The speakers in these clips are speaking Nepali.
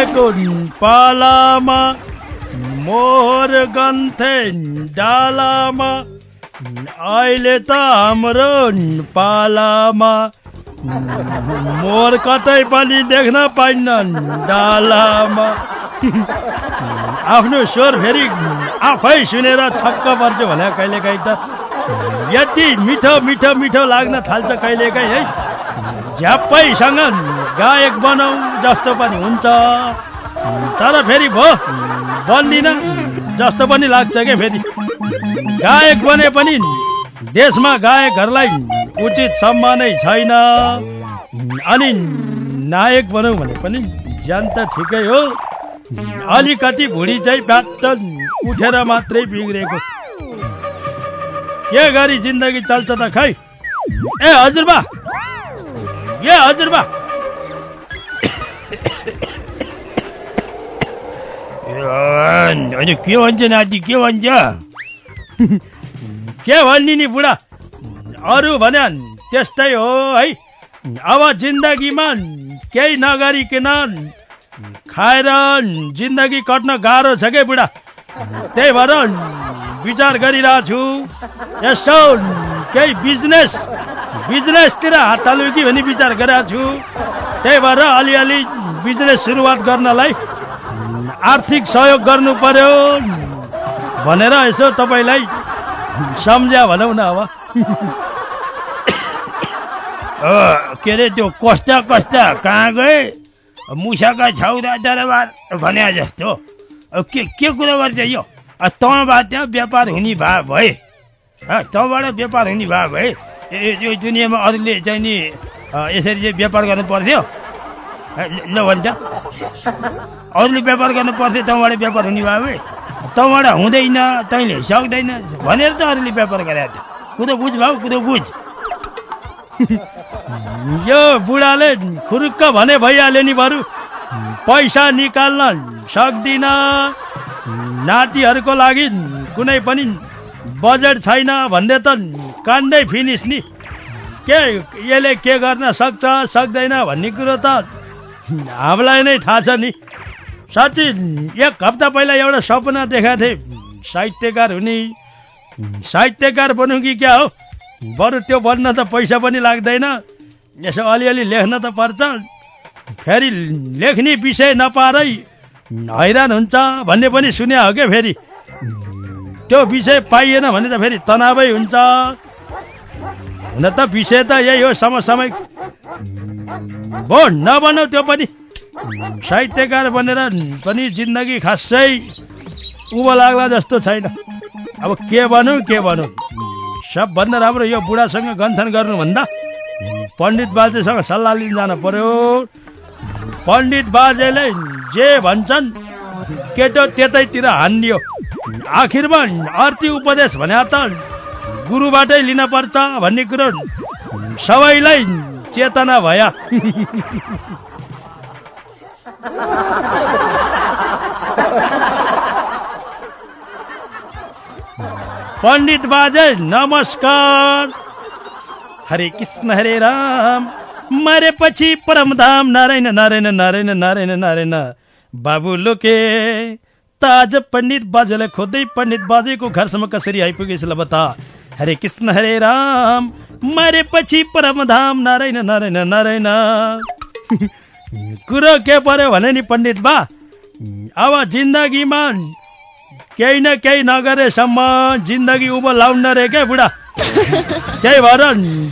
बाजेको पालामा मोहर गन्थे डालामा अहिले त हाम्रो पालामा मोर कतै पनि देख्न पाइन्न डालामा आफ्नो स्वर फेरि आफै सुनेर छक्क पर्छ भने कहिलेकाहीँ त यति मिठो मिठो मिठो लाग्न थाल्छ कहिलेकाहीँ है। झ्याप्पैसँग गायक बनाऊ जस्तो पनि हुन्छ। तर फेरि भो बन्दिन जस्तो पनि लाग्छ क्या फेरि? गायक बने पनि देशमा गायकहरूलाई उचित सम्मानै छैन। अनि नायक बनाऊ भने पनि ज्यान त ठिकै हो। अलिकति भुँडी चाहिँ ब्याट उठेर मात्रै बिग्रेको। के गरी जिन्दगी चल्छ त खै? ए हजुरबा ए हजुरबा के भन्छ नाति के भन्छ के भन्ने नि बुढा अरू भने त्यस्तै हो है अब जिन्दगीमा केही नगरिकन खाएर जिन्दगी कट्न गाह्रो छ के बुढा त्यही भएर विचार गरिरहेको छु यसो केही बिजनेस बिजनेसतिर हात हाल्यो कि भन्ने विचार गरिरहेको छु त्यही भएर अलिअलि बिजनेस सुरुवात गर्नलाई आर्थिक सहयोग गर्नु पर्यो भनेर यसो तपाईँलाई सम्झ्या भनौँ न अब। के अरे त्यो कस्ता कस्ता कहाँ गए? मुसाका छाउरा दरबार भने जस्तो। के के कुरो गर्छ यो? तँबाट व्यापार हुने भए। भए तँबाट व्यापार हुने भए। भए यो दुनियाँमा अरूले चाहिँ नि यसरी चाहिँ व्यापार गर्नु पर्थ्यो। ल भन्छ अरूले व्यापार गर्नु पर्थ्यो तँबाट व्यापार हुने भए तँबाट हुँदैन तैँले सक्दैन भनेर त अरूले व्यापार गरेको थियो। कुरो बुझ भाउ कुरो बुझ। यो बुढाले खुरुक्क भने भइहाल्यो नि बरु पैसा निकाल्न सक्दिन। नातिहरूको लागि कुनै पनि बजेट छैन भन्दै त कान्दै फिनिस नि। के यसले के गर्न सक्छ सक्दैन भन्ने कुरो त हामीलाई नै थाहा छ नि। साँच्ची एक हप्ता पहिला एउटा सपना देखाएको थिएँ। साहित्यकार हुने। साहित्यकार बनौँ कि क्या हो? बरु त्यो बन्न त पैसा पनि लाग्दैन। यसो अलिअलि लेख्न त पर्छ। फेरि लेख्ने विषय नपारै हैरान हुन्छ भन्ने पनि सुने हो क्या फेरि। त्यो विषय पाइएन भने त फेरि तनावै हुन्छ। हुन त विषय त यही हो समसामयिक हो नबनाऊ त्यो पनि। साहित्यकार बनेर पनि जिन्दगी खासै उँभो लाग्ला जस्तो छैन। अब के भनौँ के भनौँ। सबभन्दा राम्रो यो बुढासँग गन्थन गर्नुभन्दा पण्डित बाजेसँग सल्लाह लिन जान पर्यो। पण्डित बाजेले जे भन्छन् केटो त्यतैतिर हानिदियो आखिरमा अर्थी उपदेश भने त गुरुबाटै लिन पर्छ भन्ने कुरो सबैलाई चेतना भया। पण्डित बाजे नमस्कार। हरे कृष्ण हरे राम। मरेपछि परमधाम नारायण नारायण नारायण नारायण नारायण। बाबु लोके ताज पण्डित बाजेलाई खोज्दै पण्डित बाजेको घरसम्म कसरी आइपुगेछ ल बता। हरे कृष्ण हरे राम। मरेपछि परमधाम नारायण नारायण नारायण। कुरो के पर्यो भने नि पण्डित बा। अब जिन्दगीमा केही न केही नगरेसम्म जिन्दगी उँभो लाउन रे क्या बुढा? त्यही भएर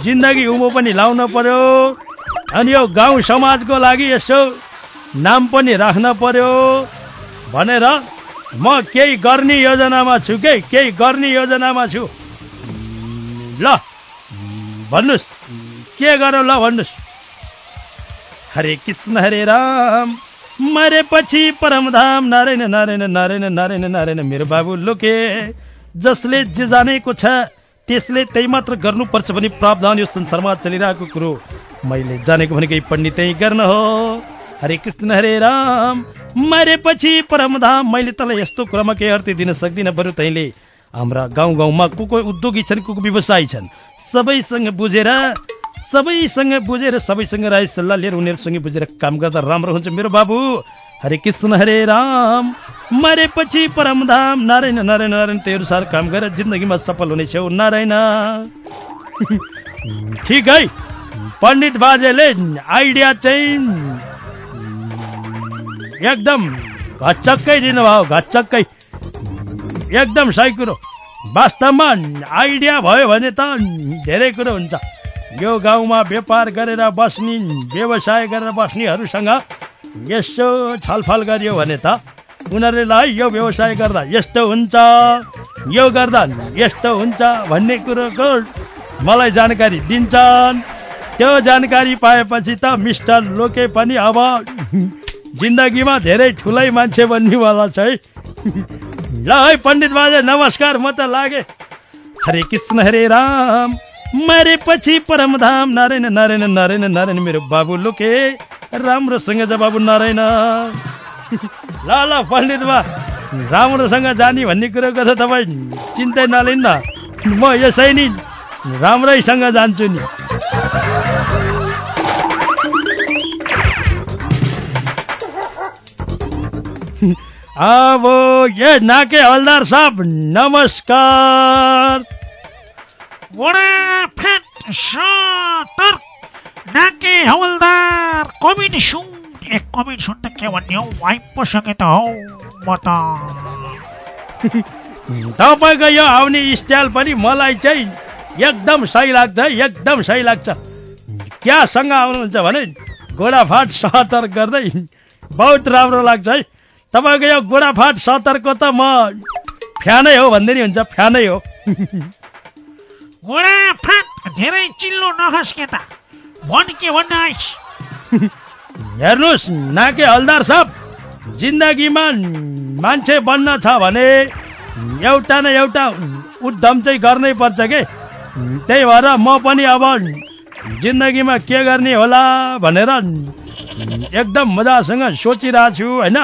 जिन्दगी उँभो पनि लाउन पर्यो। अनि यो गाउँ समाजको लागि यसो नाम पनि राख्न पर्यो। भनेर म केही गर्ने योजनामा छु के? केही गर्ने योजनामा छु? ल। भन्नुहोस् के गरौँ ल भन्नुहोस् हरे कृष्ण हरे राम। मरेपछि परमधाम नारायण नारायण नारायण नारायण नारायण मेरो बाबु लोके। जसले जे जानेको छ त्यसले त्यही मात्र गर्नुपर्छ भने प्रावधान यो संसारमा चलिरहेको कुरो। मैले जानेको भनेको पण्डितै गर्न हो। हरे कृष्ण हरे राम। मरेपछि परमधाम मैले तँलाई यस्तो कुरामा केही अर्थ दिन सक्दिनँ बरु तैँले। हाम्रा गाउँ गाउँमा को को उद्योगी छन् को को व्यवसायी छन्? सबैसँग बुझेर सबैसँग बुझेर सबैसँग राय सल्लाह लिएर उनीहरूसँग बुझेर काम गर्दा राम्रो हुन्छ मेरो बाबु। हरे कृष्ण हरे राम। मरेपछि परमधाम नारायण नारायण नारायण त्यही अनुसार काम गरेर जिन्दगीमा सफल हुनेछौ नारायण। ठिक है। पण्डित बाजेले आइडिया चाहिँ एकदम घचक्कै दिनुभयो घचक्कै एकदम सही कुरो। वास्तवमा आइडिया भयो भने त धेरै कुरो हुन्छ। यो गाउँमा व्यापार गरेर बस्ने व्यवसाय गरेर बस्नेहरूसँग यसो छलफल गरियो भने त उनीहरूलाई यो व्यवसाय गर्दा यस्तो हुन्छ यो गर्दा यस्तो हुन्छ भन्ने कुरोको मलाई जानकारी दिन्छन्। त्यो जानकारी पाएपछि त मिस्टर लोके पनि अब जिन्दगीमा धेरै ठुलै मान्छे बन्नेवाला छ है। ल है पण्डित बाजे नमस्कार म त लागे। हरे कृष्ण हरे राम। मरेपछि परमधाम नारायण नारायण नारायण नारायण मेरो बाबु लुके। राम्रोसँग जा बाबु नारायण। ल ल पण्डित बा राम्रोसँग जाने भन्ने कुरोको त तपाईँ चिन्तै नलिन् न म यसै नि राम्रैसँग जान्छु नि। अब ये नाके हलदार साहब नमस्कार। सतर नाके हवलदार कमिट सुन ए कमिट सुन त के भन्ने हौ वाइ पो सके त हौ म त तपाईँको यो आउने स्टाइल पनि मलाई चाहिँ एकदम सही लाग्छ एकदम सही लाग्छ। क्यासँग आउनुहुन्छ भने गोडाफाट सहतर गर्दै बहुत राम्रो लाग्छ है। तपाईँको यो गोडाफाट सहतरको त म फ्यानै हो भन्दै नि हुन्छ फ्यानै हो। वडा फेट धेरै चिल्लो नखस के त? भन् के भन्न हेर्नुहोस् नाके हलदार साहब जिन्दगीमा मान्छे बन्न छ भने एउटा न एउटा उद्यम चाहिँ गर्नै पर्छ के? त्यही भएर म पनि अब जिन्दगीमा के गर्ने होला भनेर एकदम मजासँग सोचिरहेको छु होइन?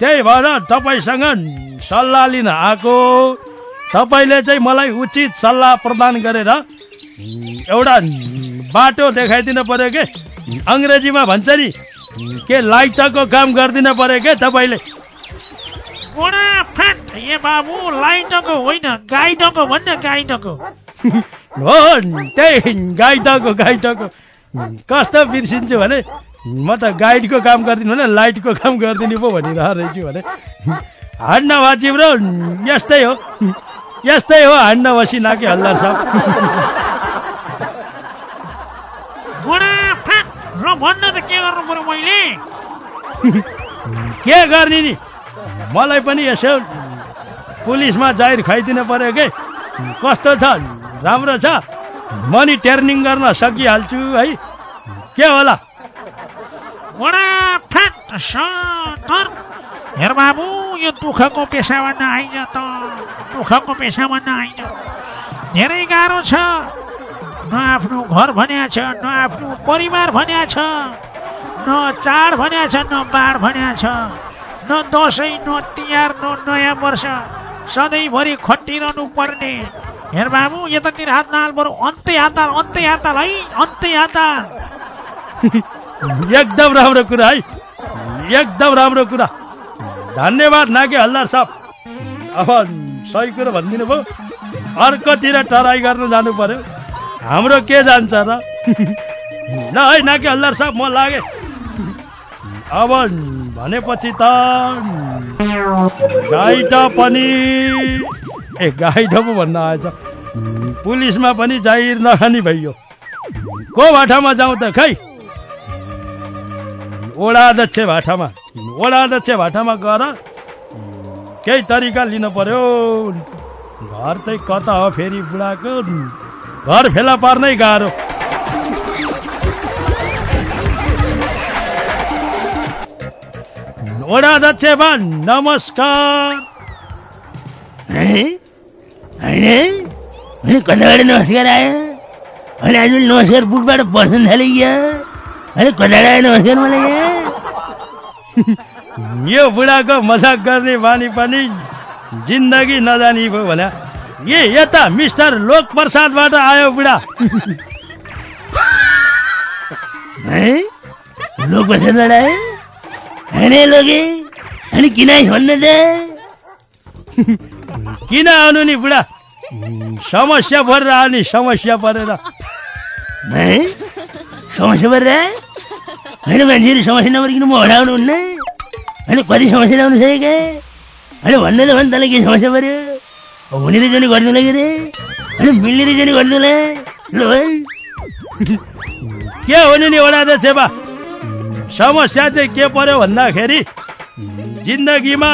त्यही भएर तपाईँसँग सल्लाह लिन आएको तपाईँले चाहिँ मलाई उचित सल्लाह प्रदान गरेर एउटा बाटो देखाइदिनु पर्यो के अङ्ग्रेजीमा भन्छ नि के लाइटको काम गरिदिनु पर्यो के? तपाईँले। ए बाबु लाइटको होइन गाइडको भन्न गाइडको हो त्यही गाइडको गाइडको। कस्तो बिर्सिन्छु भने? म त गाइडको काम गरिदिनु भने लाइटको काम गरिदिनु पो भनिरहेको रहेछु भने। हान्न भा चिम्रो यस्तै हो। यस्तै हो हान्न बसी साहब के गर्नु पर्यो मैले? के गर्ने नि? मलाई पनि यसो पुलिसमा जाहिर खुवाइदिनु पर्यो के? कस्तो छ? राम्रो छ? म नि ट्रेनिङ गर्न सकिहाल्छु है। के होला? हेर बाबु यो दुःखको पेसामा नआइज त। दुःखको पेसामा नआइज धेरै गाह्रो छ। न आफ्नो घर भन्या छ न आफ्नो परिवार भन्या छ न चाड भन्या छ न बाड भन्या छ न दसैँ न तिहार न नयाँ वर्ष। सधैँभरि खटिरहनु पर्ने। हेर बाबु यतातिर हात नहाल बरु अन्तै हाताल अन्तै हाताल है अन्तै हाताल। एकदम राम्रो कुरा है। एकदम राम्रो कुरा। धन्यवाद नागे हल्दार साहब। अब सही कुरो भनिदिनु भयो। अर्कोतिर टराई गर्नु जानु पर्यो। हाम्रो के जान्छ र? ल है नाके हल्दार साहब म लागे। अब भनेपछि त गाइड पनि ए गाइड पो भन्न आएछ। पुलिसमा पनि जाहिर नखाने भइयो। को भाटामा जाउँ त खै? वडाध्यक्ष भाटामा वडाध्यक्ष भाटामा गएर केही तरिका लिनु पर्यो। घर चाहिँ कता हो फेरि बुढाको? घर फेला पार्नै गाह्रो। वडाध्यक्ष भा नमस्कार। कताबाट नमस्कार आयो? अनि आज नमस्कार बुटबाट बस्न क्या यहाँ यो? बुढाको मजाक गर्ने बानी पनि जिन्दगी नजानी भयो भने ए यता मिस्टर लोक प्रसादबाट आयो बुढा। है? लोक बसेर आयो होइन लोके? अनि किन भन्नु त? किन आउनु नि बुढा? समस्या परेर आयो नि समस्या परेर। समस्या परेर आयो? होइन मान्छेहरू समस्या नपरिकन म हराउनु हुन्न होइन कति समस्या ल्याउनु छ क्या होइन भन्दै त भन् तँलाई के समस्या पऱ्यो हुने रहेछ भने गरिदिउँला के रे होइन मिल्ने रहेछ गरिदिउँला ल भाइ के हो नि वडा अध्यक्ष बा समस्या चाहिँ के पर्यो भन्दाखेरि जिन्दगीमा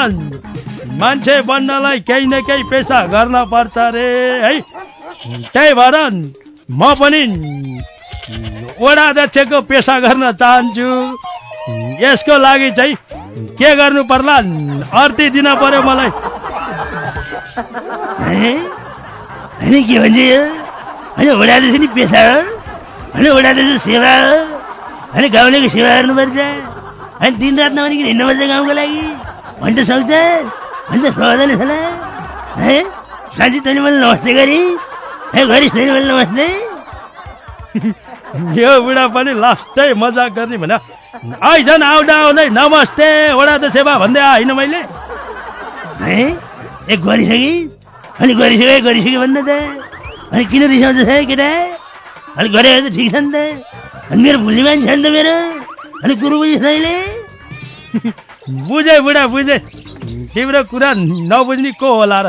मान्छे बन्नलाई केही न केही पेसा गर्न पर्छ अरे है त्यही भएर म पनि वडा अध्यक्षको पेसा गर्न चाहन्छु। यसको लागि चाहिँ के गर्नु पर्ला? अर्ती दिन पर्यो मलाई? होइन के भन्छ होइन ओडादैछ नि पेसा होइन ओडादैछ सेवा हो। होइन गाउँलेको सेवा गर्नुपर्छ। होइन दिन रात नभनिकन हिँड्नुपर्छ गाउँको लागि। भन्न त सक्छ भन्न त सक्दैन साँच्ची तैँले मैले नमस्ते गरी। नमस्ते यो बुढा पनि लास्टै मजाक गर्ने भने आइजन आउँदा आउँदै नमस्ते वडा त सेवा भन्दै आइन मैले। है? ए गरिसके? अनि गरिसके गरिसके भन्न त। अनि किन रिसाउँछ केटा? अनि गरेको त ठिक छ नि त। अनि मेरो भुल्ने मान्छे छ नि त मेरो। अनि कुरो बुझिस् तैँले बुझे बुढा बुझे। तिम्रो कुरा नबुझ्ने को होला र?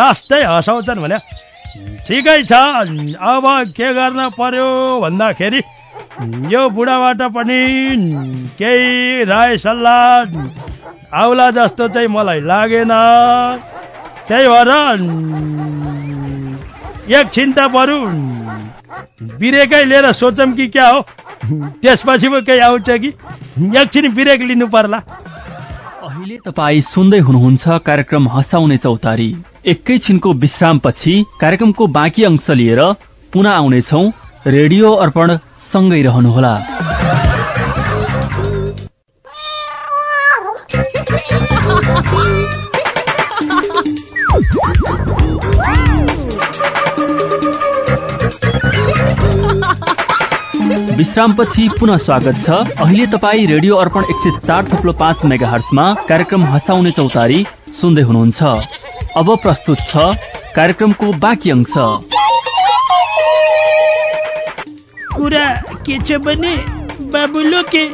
लास्टै हँसाउँछन् भने ठिकै छ अब के गर्न पर्यो भन्दाखेरि यो बुढाबाट पनि केही राय सल्लाह आउला जस्तो चाहिँ मलाई लागेन त्यही भएर एकछिन त बरु बिरेकै लिएर सोचौँ कि क्या हो त्यसपछि पो केही आउँछ कि एकछिन ब्रेक लिनु पर्ला अहिले तपाईँ सुन्दै हुनुहुन्छ कार्यक्रम हँसाउने चौतारी। एकैछिनको विश्रामपछि कार्यक्रमको बाँकी अंश लिएर पुनः आउनेछौ। रेडियो अर्पण सँगै रहनुहोला। विश्रामपछि पुनः स्वागत छ। अहिले तपाईँ रेडियो अर्पण एक सय चार थुप्लो पाँच मेगा हर्समा कार्यक्रम हँसाउने चौतारी सुन्दै हुनुहुन्छ। अब प्रस्तुत छ कार्यक्रमको बाँकी अंश। कुरा के छ भने बाबु लोके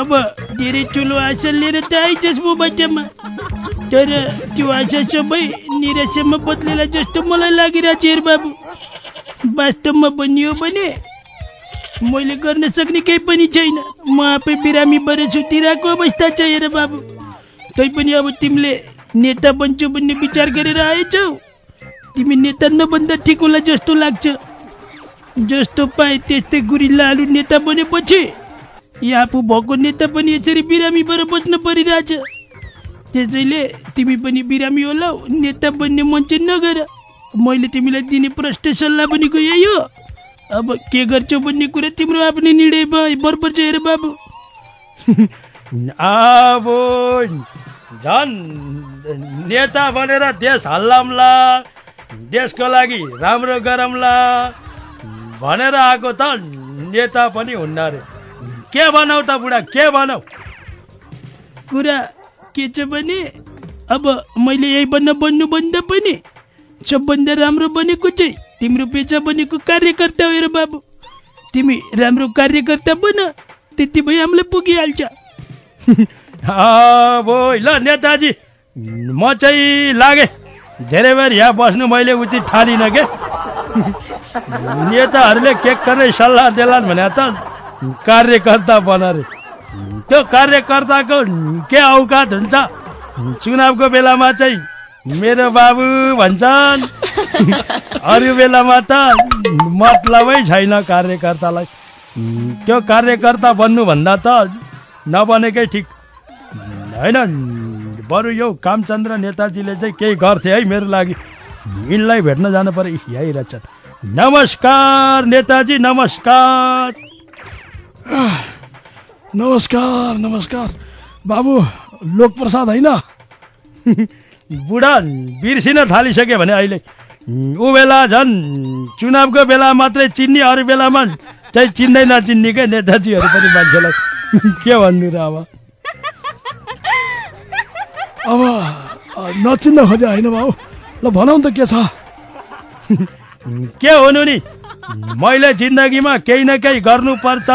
अब धेरै ठुलो आशा लिएर त आइछस् म बाटोमा। तर त्यो आशा सबै निराशामा बदलेला जस्तो मलाई लागिरहेको छ बाबु। वास्तवमा भनियो भने मैले गर्न सक्ने केही पनि छैन। म आफै बिरामी भएर छुटिरहेको अवस्था छ हेर बाबु। तैपनि अब तिमीले नेता बन्छु भन्ने विचार गरेर आएछौ। तिमी नेता नबन्दा ठिक होला जस्तो लाग्छ। जस्तो पाए त्यस्तै गुरिल्ला आलु नेता बनेपछि यहाँ आफू भएको नेता पनि यसरी बिरामी भएर बस्न परिरहेछ। त्यसैले तिमी पनि बिरामी होला नेता बन्ने मन नगर। मैले तिमीलाई दिने प्रष्ट सल्लाह भनेको यही हो। अब के गर्छौ भन्ने कुरा तिम्रो आफ्नै निर्णय भयो बरोबर हेर बाबु। अब झन् नेता बनेर देश हल्लाम्ला देशको लागि राम्रो गरौँला भनेर आएको त नेता पनि हुन्न अरे। के भनौ त बुढा के भनौ? कुरा के छ भने अब मैले यही बन्न बन्नु भन्दा पनि सबभन्दा राम्रो बनेको चाहिँ तिम्रो पेचा बनेको कार्यकर्ता हो बाबु। तिमी राम्रो कार्यकर्ता बन त्यति भए हामीलाई पुगिहाल्छ। ल नेताजी म चाहिँ लागे। धेरै बेर यहाँ बस्नु मैले उचित ठानिनँ के? नेताहरूले के गर्ने सल्लाह देलान् भने त कार्यकर्ता बन रे। त्यो कार्यकर्ताको के औकात हुन्छ? चुनावको बेलामा चाहिँ मेरो बाबु भन्छन्। अरू बेलामा त मतलबै छैन कार्यकर्तालाई। त्यो कार्यकर्ता बन्नुभन्दा त नबनेकै ठिक। होइन बरु यो कामचन्द्र नेताजीले चाहिँ केही गर्थे है मेरो लागि। यिनलाई भेट्न जानु पर्यो यही रहेछन् नमस्कार नेताजी नमस्कार। नमस्कार नमस्कार। बाबु लोकप्रसाद होइन? बुढा बिर्सिन थालिसक्यो भने अहिले ऊ बेला झन् चुनावको बेला मात्रै चिन्ने अरू बेलामा चाहिँ चिन्दै नचिन्ने क्या नेताजीहरू पनि मान्छेलाई? के भन्नु र अब? अब नचिन्न खोजे होइन बाबु ल भनौँ त के छ? के हुनु नि? मैले जिन्दगीमा केही न केही गर्नुपर्छ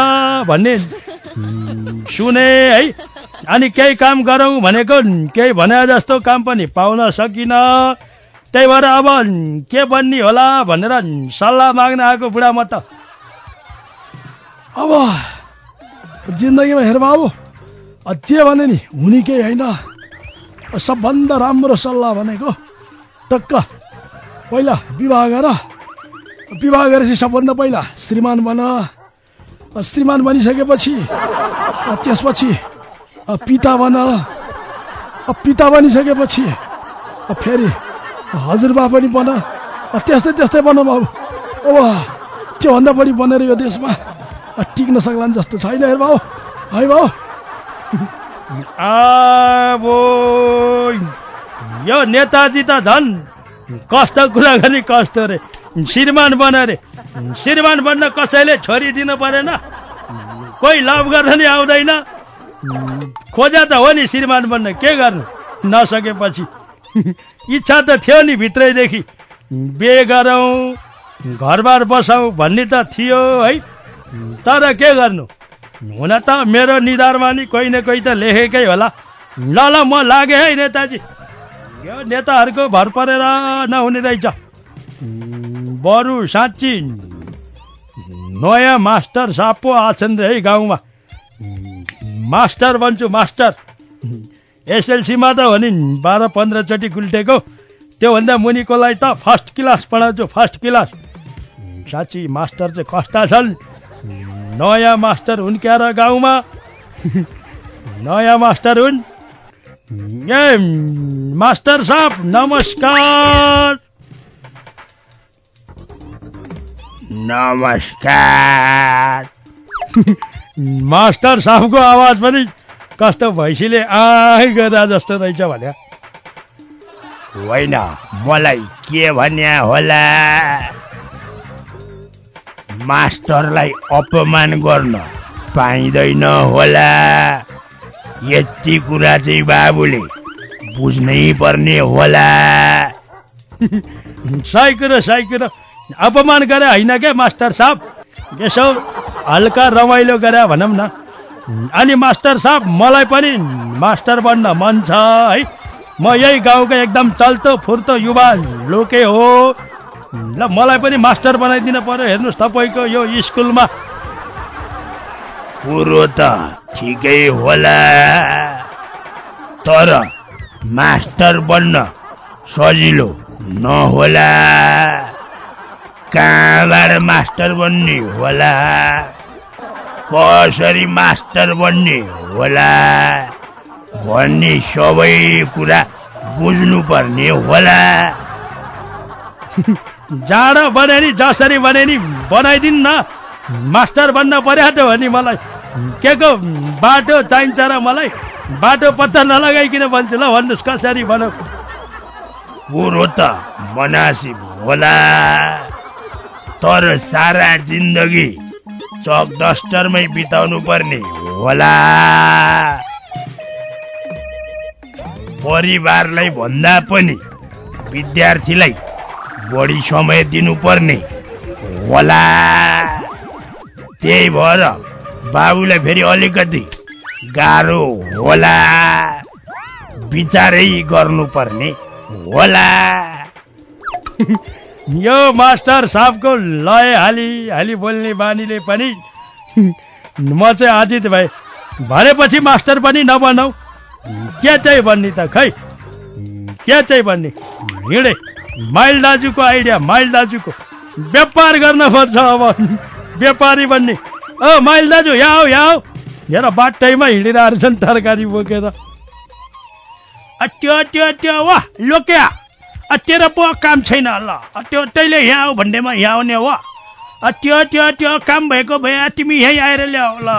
भन्ने सुने है? अनि केही काम गरौँ भनेको केही भने जस्तो काम पनि पाउन सकिनँ। त्यही भएर अब के बन्ने होला भनेर सल्लाह माग्न आएको बुढा म त। अब जिन्दगीमा हेर बाबु। जे भने नि हुने केही होइन। सबभन्दा राम्रो सल्लाह भनेको टक्क पहिला विवाह गर। विवाह गरेपछि सबभन्दा पहिला श्रीमान बन। श्रीमान बनिसकेपछि त्यसपछि पिता बन पिता बनिसकेपछि फेरि हजुरबा पनि बन त्यस्तै त्यस्तै बन बाबु अब त्योभन्दा बढी बनेर यो देशमा टिक्न सक्लान् जस्तो छैन हेर बाबु है आबो यो नेताजी त झन् कष्ट कुरा गर्ने कष्ट रे। श्रीमान बन रे। श्रीमान बन्न कसैले छोरी दिनु परेन। कोही लभ गर्न नि आउँदैन। खोजा त हो नि श्रीमान बन्न। के गर्नु? नसकेपछि। इच्छा त थियो नि भित्रैदेखि। बिहे गरौँ घरबार बसाउँ भन्ने त थियो है। तर के गर्नु? हुन त मेरो निधारमा नि कोही न कोही त लेखेकै होला। ल ल म लागेँ है नेताजी। यो नेताहरूको भर परेर नहुने रहेछ। बरु साँच्ची नयाँ मास्टर साप आछन् रे है गाउँमा। मास्टर बन्छु मास्टर। एसएलसीमा त हो नि बाह्र पन्ध्रचोटि गुल्टेको। त्योभन्दा मुनिकोलाई त फर्स्ट क्लास पढाउँछु फर्स्ट क्लास। साँच्ची मास्टर चाहिँ कस्ता छन्। नयाँ मास्टर हुन् क्या र गाउँमा? नयाँ मास्टर हुन्? ए मास्टर साहब नमस्कार नमस्कार मास्टर साहबको आवाज पनि कस्तो भैँसीले आइ गर्दा जस्तो रहेछ भने होइन मलाई के भन्या होला? मास्टरलाई अपमान गर्न पाइँदैन होला। यति कुरा चाहिँ बाबुले बुझ्नै पर्ने होला। सही कुरो सही कुरो अपमान गरे होइन क्या मास्टर साहब? यसो हल्का रमाइलो गरे भनौँ न। अनि मास्टर साहब मलाई पनि मास्टर बन्न मन छ है? म यही गाउँको एकदम चल्तो फुर्तो युवा लोके हो। ल मलाई पनि मास्टर बनाइदिनु पर्यो हेर्नुहोस् तपाईँको यो स्कुलमा। कुरो त ठिकै होला। तर मास्टर बन्न सजिलो नहोला। कहाँबाट मास्टर बन्ने होला? कसरी मास्टर बन्ने होला? भन्ने सबै कुरा बुझ्नुपर्ने होला। जाडो बने नि जसरी बने नि न मास्टर बन्न पर्यो त हो मलाई। के को बाटो चाहिन्छ र मलाई? बाटो पत्ता नलगाइकन भन्छु ल भन्नुहोस् कसरी कुरो त मनासिब होला तर सारा जिन्दगी चक डस्टरमै बिताउनु पर्ने होला। परिवारलाई भन्दा पनि विद्यार्थीलाई बढी समय दिनुपर्ने होला। त्यही भएर बाबुलाई फेरि अलिकति गाह्रो होला। विचारै गर्नुपर्ने होला। यो मास्टर साहबको लय हाली हाली बोल्ने बानीले पनि म चाहिँ आजित भए भनेपछि मास्टर पनि नबनाऊ के चाहिँ भन्ने त खै? के चाहिँ भन्ने? हिँडे। माइल दाजुको आइडिया माइल दाजुको। व्यापार गर्न पर्छ अब। व्यापारी बन्ने। ओ माइल दाजु यहाँ आऊ यहाँ आऊ। हेर बाटैमा हिँडिरहेको छन् तरकारी बोकेर त्यो त्यो त्यो वाह लोक्या तेरो पो काम छैन ल त्यो तैँले यहाँ आऊ भन्नेमा यहाँ आउने हो त्यो त्यो त्यो काम भएको भए तिमी यहीँ आएर ल्याऊ ल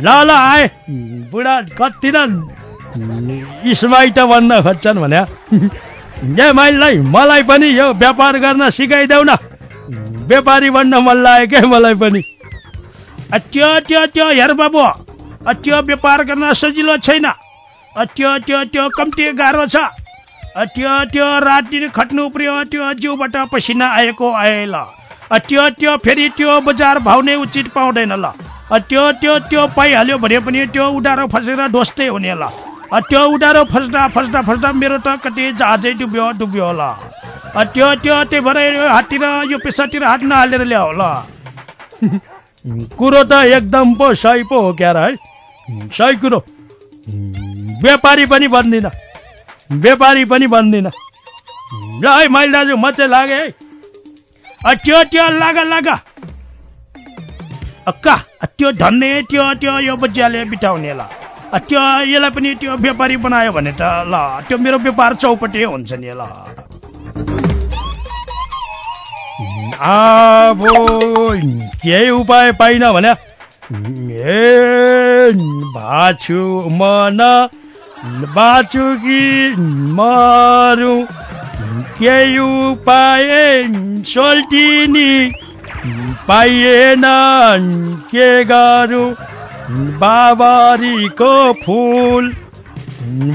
ल ल आए बुढा कति न इस्माई त भन्न खोज्छन् भने ए माइललाई मलाई पनि यो व्यापार गर्न सिकाइदेऊ न व्यापारी बन्न मन लाग्यो क्या मलाई पनि त्यो त्यो त्यो हेर बाबु त्यो व्यापार गर्न सजिलो छैन। त्यो त्यो त्यो कम्ती गाह्रो छ। त्यो त्यो रात खट्नु पर्यो त्यो जिउबाट पसिना आएको आए ल। त्यो त्यो फेरि त्यो बजार भाउ नै उचित पाउँदैन ल। त्यो त्यो त्यो पाइहाल्यो भने पनि त्यो उडारो फसेर ढोस्टै हुने ल। त्यो उडारो फस्दा फस्दा फस्दा मेरो त कति जहाजै डुब्यो डुब्यो होला त्यो त्यो त्यही भएर हाततिर यो पेसातिर हात नहालेर ल्याऊ ल। कुरो त एकदम पो सही पो हो क्यार है। सही कुरो। व्यापारी पनि बन्दिनँ। व्यापारी पनि बन्दिनँ। ल है मैले दाजु म चाहिँ लागेँ है। त्यो त्यो लाग लाग। अक्का त्यो धन्ने त्यो त्यो यो बच्चाले बिताउने ल। त्यो यसलाई पनि त्यो व्यापारी बनायो भने त ल त्यो मेरो व्यापार चौपटे हुन्छ नि ल। अब केही उपाय पाइन भने ए बाछु मन बाछु कि मरु केही उपाय सोल्टिनी पाइएन के गरौँ बाबारीको फुल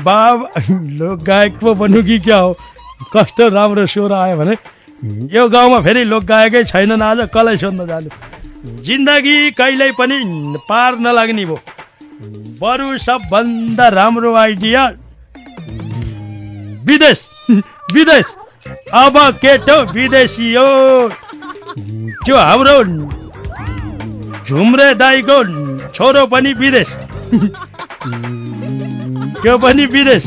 बाबा गायक पो बन्नु कि क्या हो कस्तो राम्रो स्वर आयो भने यो गाउँमा फेरि लोक गायकै छैनन् आज कसलाई सोध्न जानु। जिन्दगी कहिल्यै पनि पार नलाग्ने भयो। बरु सबभन्दा राम्रो आइडिया विदेश। विदेश। अब केटो विदेशी हो। त्यो हाम्रो झुम्रे दाईको छोरो पनि विदेश। त्यो पनि विदेश।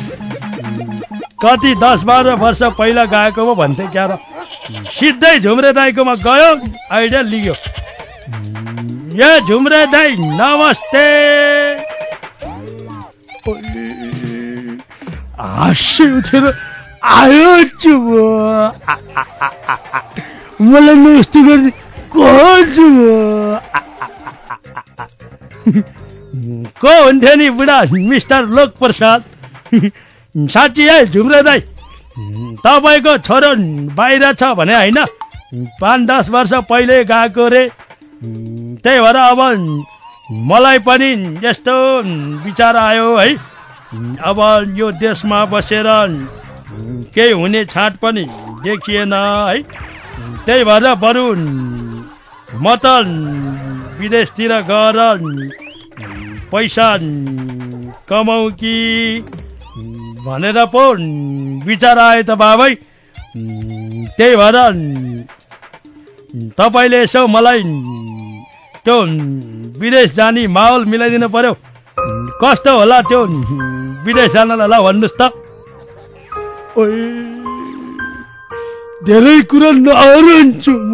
कति दस बाह्र वर्ष पहिला गएको पो भन्थे क्या सिधै झुम्रे दाईकोमा गयो आइडिया लिग्यो ए झुम्रे दाई नमस्ते। हाँस्य उठेर आयो छु मलाई नमस्ते गर्ने को को हुन्थ्यो नि बुढा मिस्टर लोक प्रसाद साँच्ची है झुम्रो दाई तपाईँको छोरो बाहिर छ भने होइन? पाँच दस वर्ष पहिले गएको रे। त्यही भएर अब मलाई पनि यस्तो विचार आयो है। अब यो देशमा बसेर केही हुने छाँट पनि देखिएन है। त्यही भएर बरु म त विदेशतिर गएर पैसा कमाउ कि? भनेर पो विचार आयो त बाबै। त्यही भएर तपाईँले यसो मलाई त्यो विदेश जाने माहौल मिलाइदिनु पर्यो। कस्तो होला त्यो विदेश जानलाई ल भन्नुहोस् त। धेरै कुरा नहरन्छु म।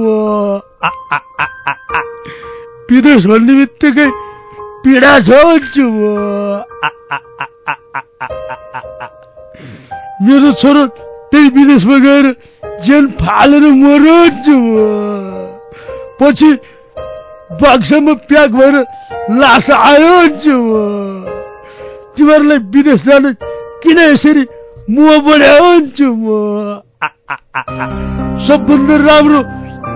विदेश भन्ने बित्तिकै पीडा छ भन्छु म। मेरो छोरो त्यही विदेशमा गएर ज्यान फालेर मरन्छु पछि बक्सामा प्याक भएर लास आयो तिमीहरूलाई विदेश जान किन यसरी मुह बढायो भन्छु म सबभन्दा राम्रो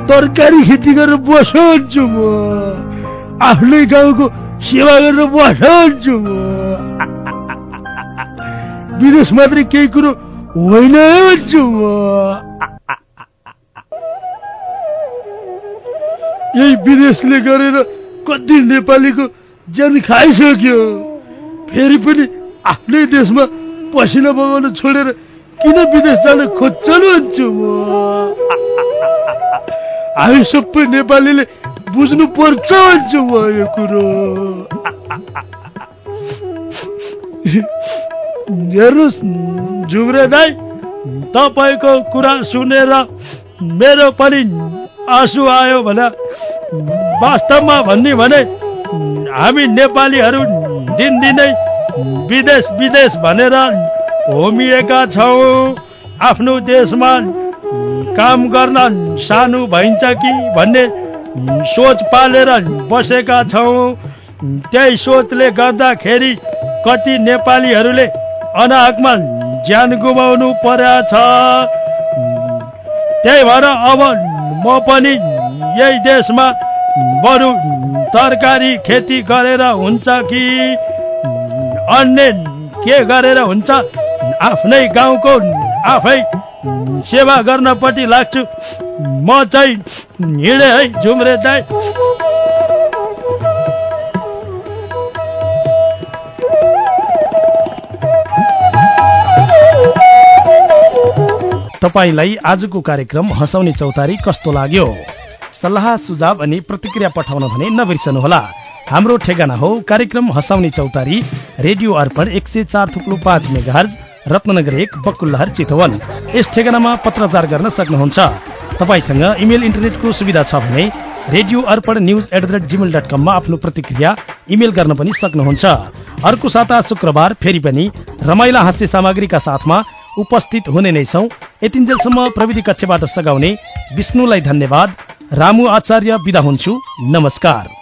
तरकारी खेती गरेर बसन्छु म आफ्नै गाउँको सेवा गरेर बसन्छु म विदेश मात्रै केही कुरो होइन यही विदेशले गरेर कति नेपालीको ज्यान खाइसक्यो। फेरि पनि आफ्नै देशमा पसिना बगाउन छोडेर किन विदेश जान खोज्छन् भन्छु म हामी सबै नेपालीले बुझ्नु पर्छ भन्छु म यो कुरो। हेर्नुहोस् झुम्रे दाई तपाईँको कुरा सुनेर मेरो पनि आँसु आयो भने वास्तवमा भन्ने भने हामी नेपालीहरू दिनदिनै विदेश विदेश भनेर होमिएका छौँ। आफ्नो देशमा काम गर्न सानो भइन्छ कि भन्ने सोच पालेर बसेका छौँ। त्यही सोचले गर्दाखेरि कति नेपालीहरूले अनाहकमा ज्यान गुमाउनु परेछ त्यही भएर अब म पनि यही देशमा बरु तरकारी खेती गरेर हुन्छ कि? अन्य के गरेर हुन्छ? आफ्नै गाउँको आफै सेवा गर्नपट्टि लाग्छु। म चाहिँ हिँडे है झुम्रे दाई। तपाईँलाई आजको कार्यक्रम हँसाउने चौतारी कस्तो लाग्यो? सल्लाह सुझाव अनि प्रतिक्रिया पठाउन भने नबिर्सनुहोला। हाम्रो ठेगाना हो कार्यक्रम हँसाउने चौतारी रेडियो अर्पण एक सय चार थुप्लो पाँच मेगाहर्ज रत्नगर एक बकुल्लहर चितवन। यस ठेगानामा पत्रचार गर्न सक्नुहुन्छ। तपाईँसँग इमेल इन्टरनेटको सुविधा छ भने radio Arpan news at the rate gmail dot कममा आफ्नो प्रतिक्रिया इमेल गर्न पनि सक्नुहुन्छ। अर्को साता शुक्रबार फेरि पनि रमाइला हास्य सामग्रीका साथमा उपस्थित हुने नै छौँ। यतिन्जेलसम्म प्रविधि कक्षबाट सघाउने विष्णुलाई धन्यवाद। रामु आचार्य विदा हुन्छु। नमस्कार।